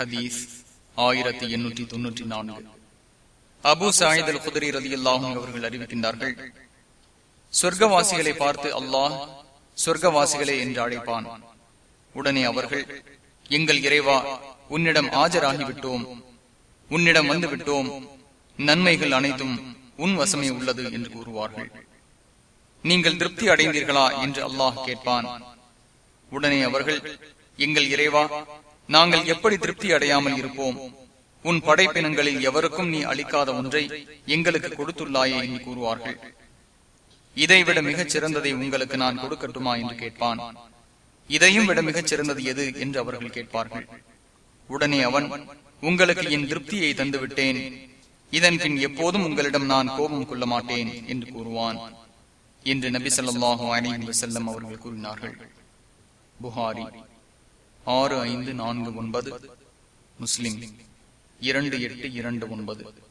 ஹதீஸ் ஆயிரத்தி எண்ணூற்றி தொன்னூற்றி நான்கு. அபு சாயித் அல் குதிரி ரதி அல்லாஹும் அவர்கள் அறிவிக்கின்றார்கள் சொர்க்கவாசிகளை பார்த்து அல்லாஹ் சொர்க்கவாசிகளே என்று அழைப்பான். உடனே அவர்கள் எங்கள் இறைவா உன்னிடம் ஆஜராகிவிட்டோம் உன்னிடம் வந்துவிட்டோம் நன்மைகள் அனைத்தும் உன் வசமே உள்ளது என்று கூறுவார்கள். நீங்கள் திருப்தி அடைந்தீர்களா? என்று அல்லாஹ் கேட்பான். உடனே அவர்கள் எங்கள் இறைவா நாங்கள் எப்படி திருப்தி அடையாமல் இருப்போம்? உன் படைப்பினங்களில் எவருக்கும் நீ அளிக்காத ஒன்றை எங்களுக்கு கொடுத்துள்ளாயே என்று கூறுவார்கள். இதைவிட மிகச் சிறந்ததை உங்களுக்கு நான் கொடுக்கட்டுமா என்று கேட்பான். இதையும் விட மிகச் சிறந்தது எது என்று அவர்கள் கேட்பார்கள். உடனே அவன் உங்களுக்கு என் திருப்தியை தந்துவிட்டேன். இதன் பின் எப்போதும் உங்களிடம் நான் கோபம் கொள்ள மாட்டேன் என்று கூறுவான். என்று நபி சொல்லாஹு அலி வசல்லம் அவர்கள் கூறினார்கள். புகாரி. ஆறு ஐந்து நான்கு ஒன்பது முஸ்லிம். இரண்டு எட்டு இரண்டு ஒன்பது.